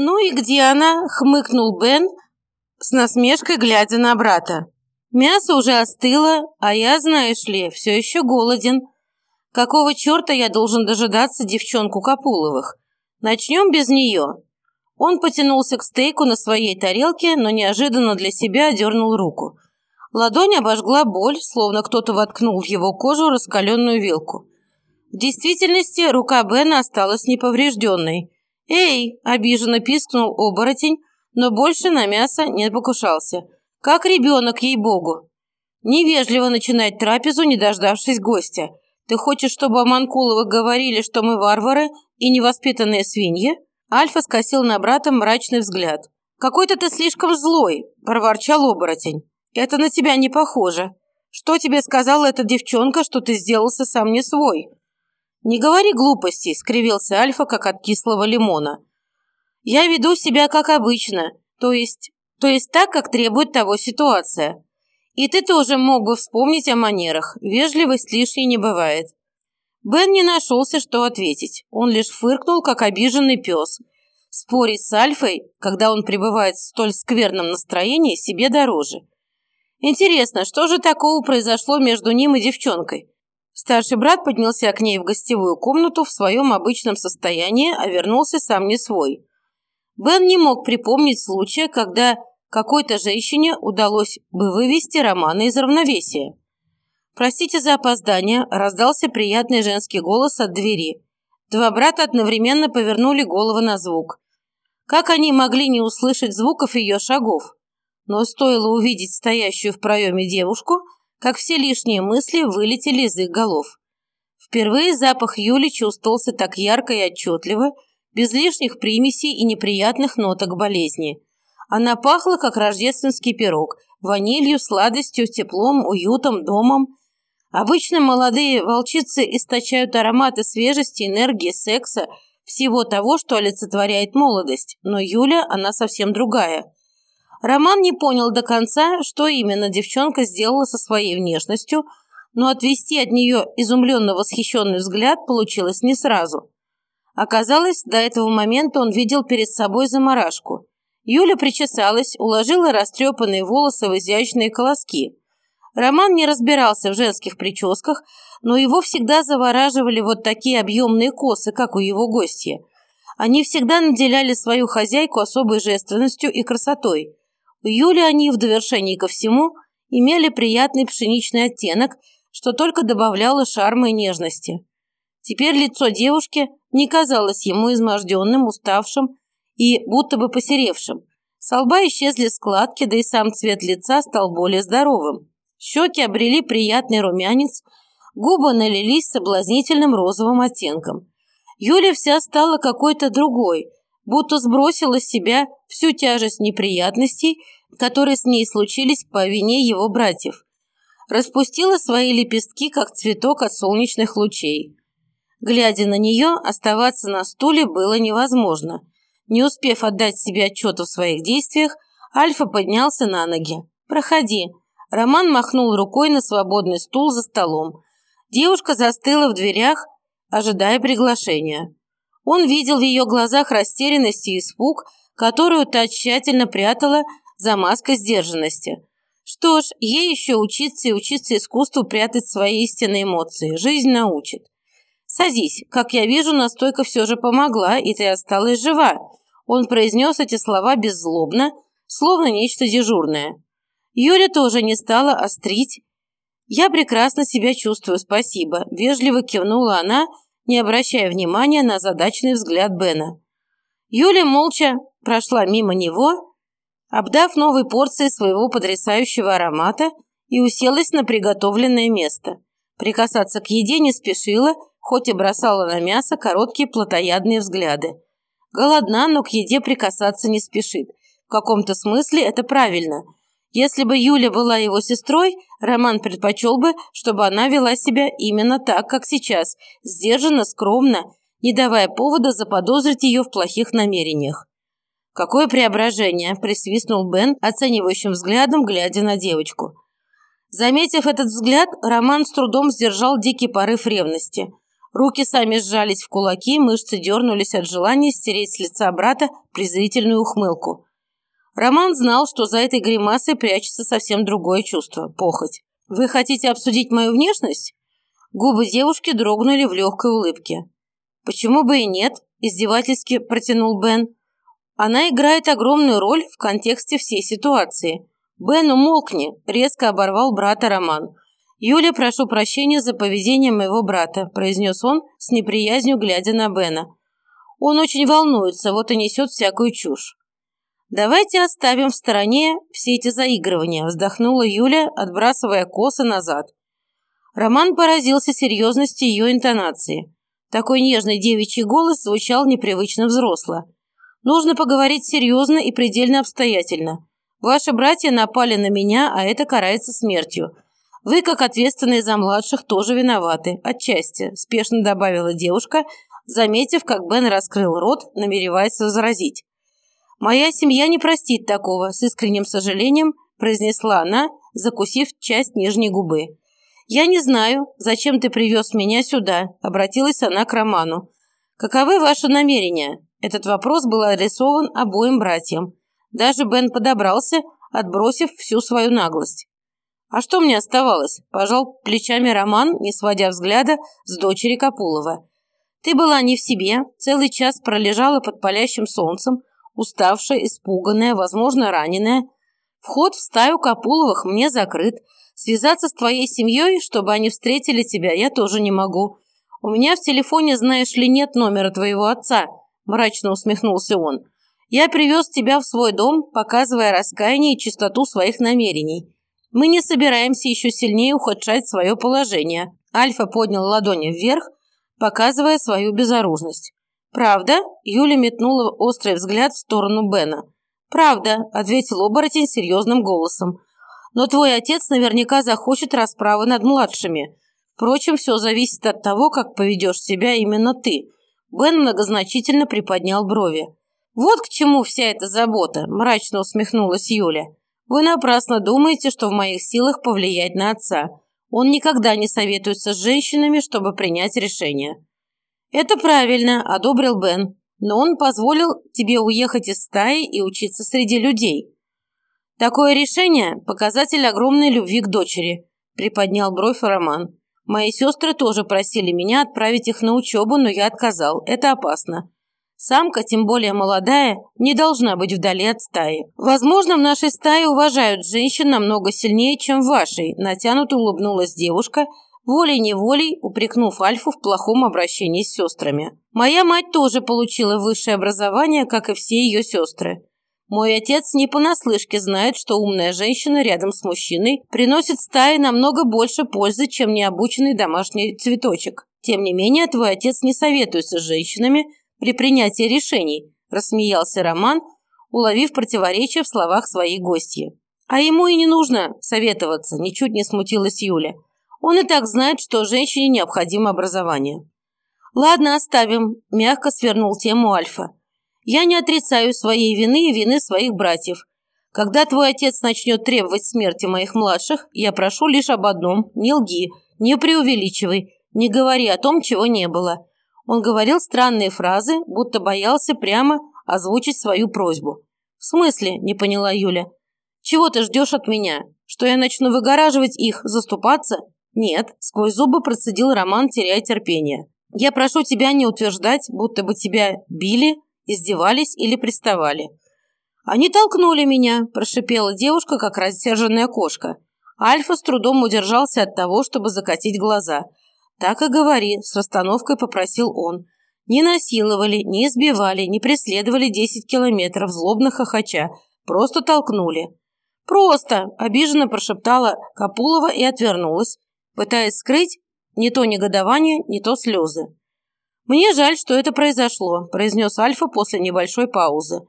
«Ну и где она?» – хмыкнул Бен с насмешкой, глядя на брата. «Мясо уже остыло, а я, знаешь ли, все еще голоден. Какого черта я должен дожидаться девчонку Капуловых? Начнем без нее». Он потянулся к стейку на своей тарелке, но неожиданно для себя дернул руку. Ладонь обожгла боль, словно кто-то воткнул в его кожу раскаленную вилку. В действительности рука Бена осталась неповрежденной. «Эй!» – обиженно пискнул оборотень, но больше на мясо не покушался. «Как ребенок, ей-богу!» Невежливо начинать трапезу, не дождавшись гостя. «Ты хочешь, чтобы о Манкуловых говорили, что мы варвары и невоспитанные свиньи?» Альфа скосил на брата мрачный взгляд. «Какой-то ты слишком злой!» – проворчал оборотень. «Это на тебя не похоже. Что тебе сказала эта девчонка, что ты сделался сам не свой?» «Не говори глупостей», – скривился Альфа, как от кислого лимона. «Я веду себя как обычно, то есть, то есть так, как требует того ситуация. И ты тоже мог бы вспомнить о манерах, вежливость лишней не бывает». Бен не нашелся, что ответить. Он лишь фыркнул, как обиженный пес. Спорить с Альфой, когда он пребывает в столь скверном настроении, себе дороже. Интересно, что же такого произошло между ним и девчонкой? Старший брат поднялся к ней в гостевую комнату в своем обычном состоянии, а вернулся сам не свой. Бен не мог припомнить случая, когда какой-то женщине удалось бы вывести Романа из равновесия. «Простите за опоздание», – раздался приятный женский голос от двери. Два брата одновременно повернули головы на звук. Как они могли не услышать звуков ее шагов? Но стоило увидеть стоящую в проеме девушку – как все лишние мысли вылетели из их голов. Впервые запах Юли чувствовался так ярко и отчетливо, без лишних примесей и неприятных ноток болезни. Она пахла, как рождественский пирог, ванилью, сладостью, теплом, уютом, домом. Обычно молодые волчицы источают ароматы свежести, энергии, секса, всего того, что олицетворяет молодость, но Юля, она совсем другая – Роман не понял до конца, что именно девчонка сделала со своей внешностью, но отвести от нее изумленно восхищенный взгляд получилось не сразу. Оказалось, до этого момента он видел перед собой заморашку. Юля причесалась, уложила растрепанные волосы в изящные колоски. Роман не разбирался в женских прическах, но его всегда завораживали вот такие объемные косы, как у его гостья. Они всегда наделяли свою хозяйку особой женственностью и красотой. У Юли они в довершении ко всему имели приятный пшеничный оттенок, что только добавляло шарма и нежности. Теперь лицо девушки не казалось ему изможденным, уставшим и будто бы посеревшим. С лба исчезли складки, да и сам цвет лица стал более здоровым. Щеки обрели приятный румянец, губы налились соблазнительным розовым оттенком. Юля вся стала какой-то другой, будто сбросила с себя всю тяжесть неприятностей, которые с ней случились по вине его братьев. Распустила свои лепестки, как цветок от солнечных лучей. Глядя на нее, оставаться на стуле было невозможно. Не успев отдать себе отчет в своих действиях, Альфа поднялся на ноги. «Проходи». Роман махнул рукой на свободный стул за столом. Девушка застыла в дверях, ожидая приглашения. Он видел в ее глазах растерянность и испуг, которую та тщательно прятала за маской сдержанности. Что ж, ей еще учиться и учиться искусству прятать свои истинные эмоции. Жизнь научит. «Садись. Как я вижу, настойка все же помогла, и ты осталась жива». Он произнес эти слова беззлобно, словно нечто дежурное. Юля тоже не стала острить. «Я прекрасно себя чувствую, спасибо», – вежливо кивнула она не обращая внимания на задачный взгляд Бена. Юля молча прошла мимо него, обдав новой порцией своего потрясающего аромата и уселась на приготовленное место. Прикасаться к еде не спешила, хоть и бросала на мясо короткие плотоядные взгляды. Голодна, но к еде прикасаться не спешит. В каком-то смысле это правильно – если бы Юля была его сестрой, Роман предпочел бы, чтобы она вела себя именно так, как сейчас, сдержанно, скромно, не давая повода заподозрить ее в плохих намерениях. «Какое преображение!» – присвистнул Бен, оценивающим взглядом, глядя на девочку. Заметив этот взгляд, Роман с трудом сдержал дикий порыв ревности. Руки сами сжались в кулаки, мышцы дернулись от желания стереть с лица брата презрительную ухмылку. Роман знал, что за этой гримасой прячется совсем другое чувство – похоть. «Вы хотите обсудить мою внешность?» Губы девушки дрогнули в легкой улыбке. «Почему бы и нет?» – издевательски протянул Бен. «Она играет огромную роль в контексте всей ситуации. Бен, умолкни!» – резко оборвал брата Роман. «Юля, прошу прощения за поведение моего брата», – произнес он с неприязнью, глядя на Бена. «Он очень волнуется, вот и несет всякую чушь». «Давайте оставим в стороне все эти заигрывания», – вздохнула Юля, отбрасывая косы назад. Роман поразился серьезности ее интонации. Такой нежный девичий голос звучал непривычно взросло. «Нужно поговорить серьезно и предельно обстоятельно. Ваши братья напали на меня, а это карается смертью. Вы, как ответственные за младших, тоже виноваты. Отчасти», – спешно добавила девушка, заметив, как Бен раскрыл рот, намереваясь возразить. «Моя семья не простит такого», – с искренним сожалением произнесла она, закусив часть нижней губы. «Я не знаю, зачем ты привез меня сюда», – обратилась она к Роману. «Каковы ваши намерения?» Этот вопрос был адресован обоим братьям. Даже Бен подобрался, отбросив всю свою наглость. «А что мне оставалось?» – пожал плечами Роман, не сводя взгляда с дочери Капулова. «Ты была не в себе, целый час пролежала под палящим солнцем, уставшая, испуганная, возможно, раненая. Вход в стаю Капуловых мне закрыт, Связаться с твоей семьей, чтобы они встретили тебя, я тоже не могу. У меня в телефоне, знаешь ли, нет номера твоего отца», – мрачно усмехнулся он. «Я привез тебя в свой дом, показывая раскаяние и чистоту своих намерений. Мы не собираемся еще сильнее ухудшать свое положение». Альфа поднял ладони вверх, показывая свою безоружность. «Правда?» – Юля метнула острый взгляд в сторону Бена. «Правда», – ответил оборотень серьезным голосом. Но твой отец наверняка захочет расправы над младшими. Впрочем, все зависит от того, как поведешь себя именно ты». Бен многозначительно приподнял брови. «Вот к чему вся эта забота», – мрачно усмехнулась Юля. «Вы напрасно думаете, что в моих силах повлиять на отца. Он никогда не советуется с женщинами, чтобы принять решение». «Это правильно», – одобрил Бен. «Но он позволил тебе уехать из стаи и учиться среди людей. «Такое решение – показатель огромной любви к дочери», – приподнял бровь Роман. «Мои сестры тоже просили меня отправить их на учебу, но я отказал. Это опасно. Самка, тем более молодая, не должна быть вдали от стаи. Возможно, в нашей стае уважают женщин намного сильнее, чем в вашей», – натянуто улыбнулась девушка, волей-неволей упрекнув Альфу в плохом обращении с сестрами. «Моя мать тоже получила высшее образование, как и все ее сестры. Мой отец не понаслышке знает, что умная женщина рядом с мужчиной приносит стае намного больше пользы, чем необученный домашний цветочек. Тем не менее, твой отец не советуется с женщинами при принятии решений, рассмеялся Роман, уловив противоречие в словах своей гостьи. А ему и не нужно советоваться, ничуть не смутилась Юля. Он и так знает, что женщине необходимо образование. Ладно, оставим, мягко свернул тему Альфа. Я не отрицаю своей вины и вины своих братьев. Когда твой отец начнет требовать смерти моих младших, я прошу лишь об одном – не лги, не преувеличивай, не говори о том, чего не было». Он говорил странные фразы, будто боялся прямо озвучить свою просьбу. «В смысле?» – не поняла Юля. «Чего ты ждешь от меня? Что я начну выгораживать их, заступаться?» «Нет», – сквозь зубы процедил Роман, теряя терпение. «Я прошу тебя не утверждать, будто бы тебя били, издевались или приставали. «Они толкнули меня», – прошипела девушка, как рассерженная кошка. Альфа с трудом удержался от того, чтобы закатить глаза. «Так и говори», – с расстановкой попросил он. «Не насиловали, не избивали, не преследовали десять километров, злобно хохоча. Просто толкнули». «Просто!» – обиженно прошептала Капулова и отвернулась, пытаясь скрыть не то негодование, не то слезы. «Мне жаль, что это произошло», – произнес Альфа после небольшой паузы.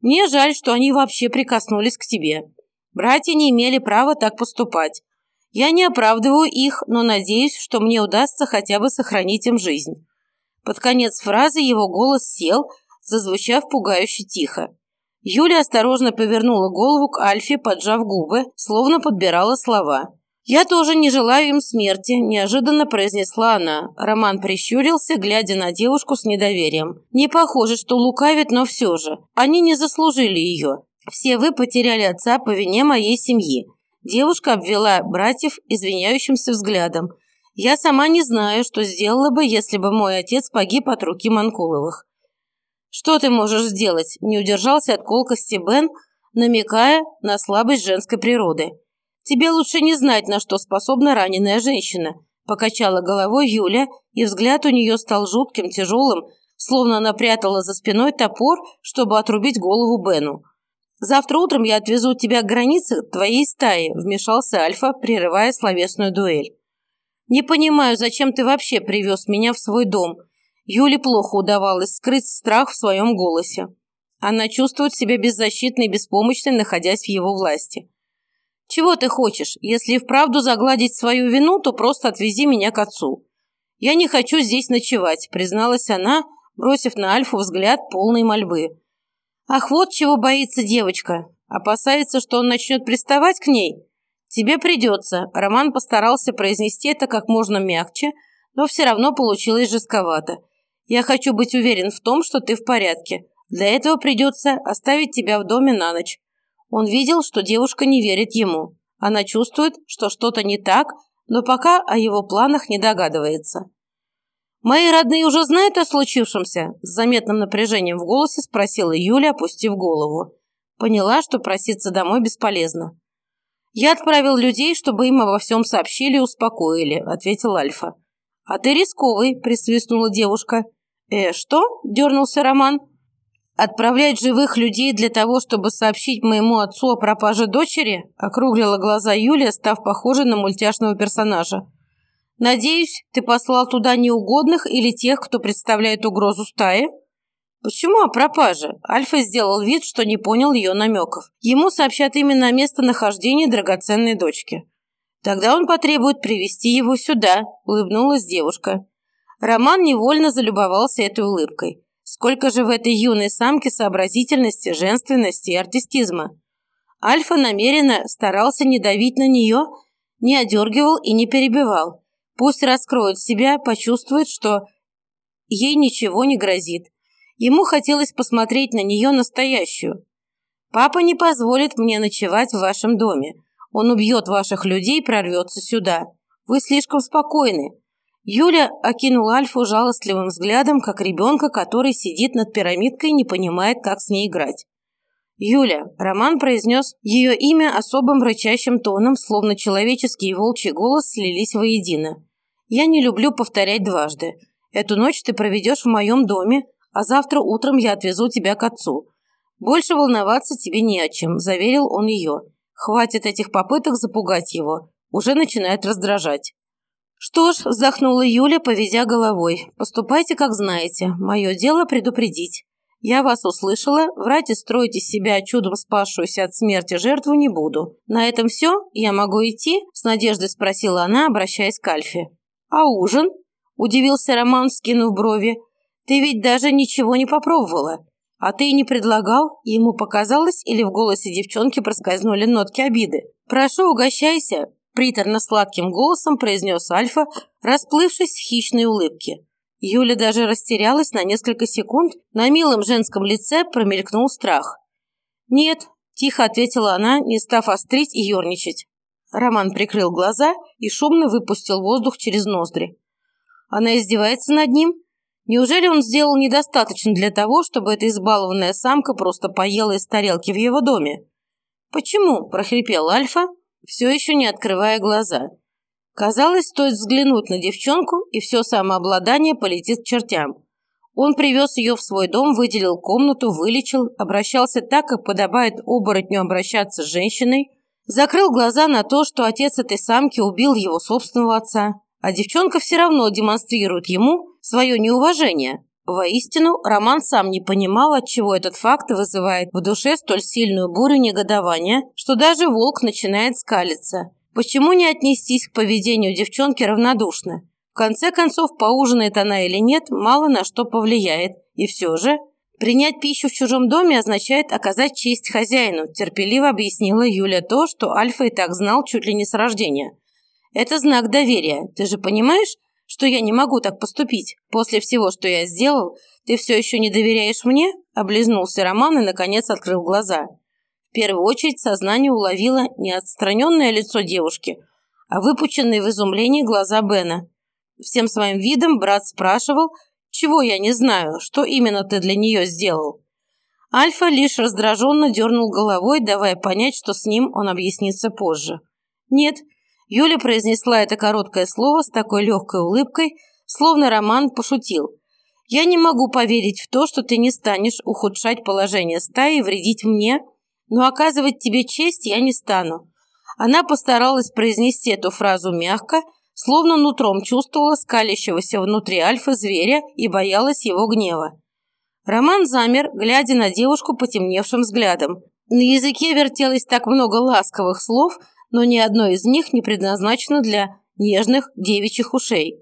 «Мне жаль, что они вообще прикоснулись к тебе. Братья не имели права так поступать. Я не оправдываю их, но надеюсь, что мне удастся хотя бы сохранить им жизнь». Под конец фразы его голос сел, зазвучав пугающе тихо. Юля осторожно повернула голову к Альфе, поджав губы, словно подбирала слова. «Я тоже не желаю им смерти», – неожиданно произнесла она. Роман прищурился, глядя на девушку с недоверием. «Не похоже, что лукавит, но все же. Они не заслужили ее. Все вы потеряли отца по вине моей семьи». Девушка обвела братьев извиняющимся взглядом. «Я сама не знаю, что сделала бы, если бы мой отец погиб от руки Манкуловых». «Что ты можешь сделать?» – не удержался от колкости Бен, намекая на слабость женской природы. «Тебе лучше не знать, на что способна раненая женщина», – покачала головой Юля, и взгляд у нее стал жутким, тяжелым, словно она прятала за спиной топор, чтобы отрубить голову Бену. «Завтра утром я отвезу тебя к границе твоей стаи», – вмешался Альфа, прерывая словесную дуэль. «Не понимаю, зачем ты вообще привез меня в свой дом?» Юле плохо удавалось скрыть страх в своем голосе. Она чувствует себя беззащитной и беспомощной, находясь в его власти. «Чего ты хочешь? Если и вправду загладить свою вину, то просто отвези меня к отцу». «Я не хочу здесь ночевать», – призналась она, бросив на Альфу взгляд полной мольбы. «Ах, вот чего боится девочка. Опасается, что он начнет приставать к ней?» «Тебе придется», – Роман постарался произнести это как можно мягче, но все равно получилось жестковато. «Я хочу быть уверен в том, что ты в порядке. Для этого придется оставить тебя в доме на ночь. Он видел, что девушка не верит ему. Она чувствует, что что-то не так, но пока о его планах не догадывается. «Мои родные уже знают о случившемся?» С заметным напряжением в голосе спросила Юля, опустив голову. Поняла, что проситься домой бесполезно. «Я отправил людей, чтобы им обо всем сообщили и успокоили», — ответил Альфа. «А ты рисковый», — присвистнула девушка. «Э, что?» — дернулся Роман. «Отправлять живых людей для того, чтобы сообщить моему отцу о пропаже дочери?» – округлила глаза Юлия, став похожей на мультяшного персонажа. «Надеюсь, ты послал туда неугодных или тех, кто представляет угрозу стае?» «Почему о пропаже?» Альфа сделал вид, что не понял ее намеков. Ему сообщат именно о местонахождении драгоценной дочки. «Тогда он потребует привести его сюда», – улыбнулась девушка. Роман невольно залюбовался этой улыбкой. Сколько же в этой юной самке сообразительности, женственности и артистизма. Альфа намеренно старался не давить на нее, не одергивал и не перебивал. Пусть раскроет себя, почувствует, что ей ничего не грозит. Ему хотелось посмотреть на нее настоящую. «Папа не позволит мне ночевать в вашем доме. Он убьет ваших людей и прорвется сюда. Вы слишком спокойны. Юля окинула Альфу жалостливым взглядом, как ребенка, который сидит над пирамидкой и не понимает, как с ней играть. «Юля», – Роман произнес ее имя особым рычащим тоном, словно человеческий и волчий голос слились воедино. «Я не люблю повторять дважды. Эту ночь ты проведешь в моем доме, а завтра утром я отвезу тебя к отцу. Больше волноваться тебе не о чем», – заверил он ее. «Хватит этих попыток запугать его. Уже начинает раздражать». «Что ж», – вздохнула Юля, поведя головой, – «поступайте, как знаете. Мое дело предупредить. Я вас услышала, врать и строить из себя чудом спасшуюся от смерти жертву не буду. На этом все? Я могу идти?» – с надеждой спросила она, обращаясь к Альфе. «А ужин?» – удивился Роман, скинув брови. «Ты ведь даже ничего не попробовала. А ты и не предлагал?» Ему показалось, или в голосе девчонки проскользнули нотки обиды. «Прошу, угощайся приторно-сладким голосом произнес Альфа, расплывшись в хищной улыбке. Юля даже растерялась на несколько секунд, на милом женском лице промелькнул страх. «Нет», – тихо ответила она, не став острить и ерничать. Роман прикрыл глаза и шумно выпустил воздух через ноздри. Она издевается над ним? Неужели он сделал недостаточно для того, чтобы эта избалованная самка просто поела из тарелки в его доме? «Почему?» – прохрипел Альфа, все еще не открывая глаза. Казалось, стоит взглянуть на девчонку, и все самообладание полетит к чертям. Он привез ее в свой дом, выделил комнату, вылечил, обращался так, как подобает оборотню обращаться с женщиной, закрыл глаза на то, что отец этой самки убил его собственного отца, а девчонка все равно демонстрирует ему свое неуважение. Воистину, Роман сам не понимал, отчего этот факт вызывает в душе столь сильную бурю негодования, что даже волк начинает скалиться. Почему не отнестись к поведению девчонки равнодушно? В конце концов, поужинает она или нет, мало на что повлияет. И все же, принять пищу в чужом доме означает оказать честь хозяину, терпеливо объяснила Юля то, что Альфа и так знал чуть ли не с рождения. Это знак доверия. Ты же понимаешь, что я не могу так поступить? После всего, что я сделал, ты все еще не доверяешь мне?» Облизнулся Роман и, наконец, открыл глаза. В первую очередь сознание уловило не отстраненное лицо девушки, а выпученные в изумлении глаза Бена. Всем своим видом брат спрашивал, чего я не знаю, что именно ты для нее сделал. Альфа лишь раздраженно дернул головой, давая понять, что с ним он объяснится позже. «Нет», Юля произнесла это короткое слово с такой легкой улыбкой, словно Роман пошутил. «Я не могу поверить в то, что ты не станешь ухудшать положение стаи и вредить мне, но оказывать тебе честь я не стану». Она постаралась произнести эту фразу мягко, словно нутром чувствовала скалящегося внутри альфа зверя и боялась его гнева. Роман замер, глядя на девушку потемневшим взглядом. На языке вертелось так много ласковых слов, но ни одно из них не предназначено для нежных девичьих ушей.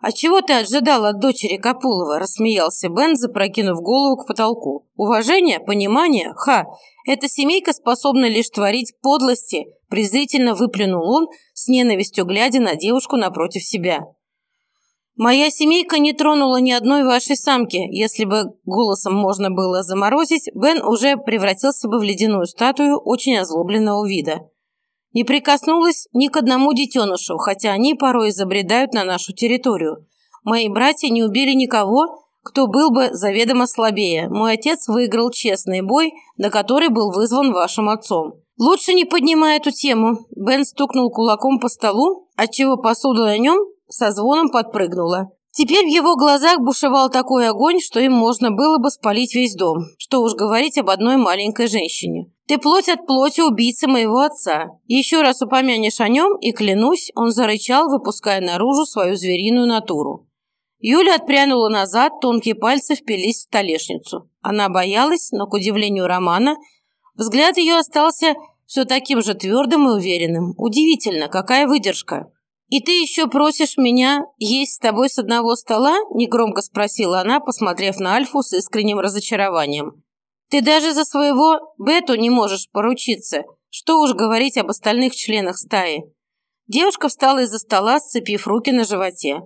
«А чего ты ожидал от дочери Капулова?» – рассмеялся Бен, запрокинув голову к потолку. «Уважение? Понимание? Ха! Эта семейка способна лишь творить подлости!» – презрительно выплюнул он, с ненавистью глядя на девушку напротив себя. Моя семейка не тронула ни одной вашей самки. Если бы голосом можно было заморозить, Бен уже превратился бы в ледяную статую очень озлобленного вида. Не прикоснулась ни к одному детенышу, хотя они порой забредают на нашу территорию. Мои братья не убили никого, кто был бы заведомо слабее. Мой отец выиграл честный бой, на который был вызван вашим отцом. Лучше не поднимай эту тему. Бен стукнул кулаком по столу, отчего посуда на нем со звоном подпрыгнула. Теперь в его глазах бушевал такой огонь, что им можно было бы спалить весь дом. Что уж говорить об одной маленькой женщине. Ты плоть от плоти убийцы моего отца. Еще раз упомянешь о нем, и клянусь, он зарычал, выпуская наружу свою звериную натуру. Юля отпрянула назад, тонкие пальцы впились в столешницу. Она боялась, но, к удивлению Романа, взгляд ее остался все таким же твердым и уверенным. Удивительно, какая выдержка. «И ты еще просишь меня есть с тобой с одного стола?» – негромко спросила она, посмотрев на Альфу с искренним разочарованием. «Ты даже за своего Бету не можешь поручиться. Что уж говорить об остальных членах стаи». Девушка встала из-за стола, сцепив руки на животе.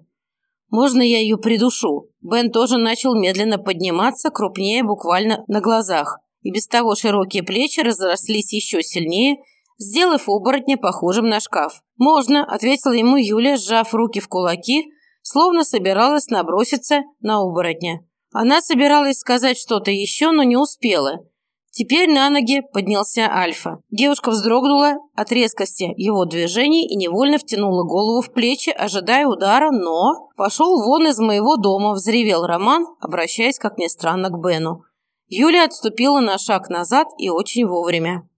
«Можно я ее придушу?» Бен тоже начал медленно подниматься, крупнее буквально на глазах. И без того широкие плечи разрослись еще сильнее – сделав оборотня похожим на шкаф. «Можно», – ответила ему Юля, сжав руки в кулаки, словно собиралась наброситься на оборотня. Она собиралась сказать что-то еще, но не успела. Теперь на ноги поднялся Альфа. Девушка вздрогнула от резкости его движений и невольно втянула голову в плечи, ожидая удара, но... «Пошел вон из моего дома», – взревел Роман, обращаясь, как ни странно, к Бену. Юля отступила на шаг назад и очень вовремя.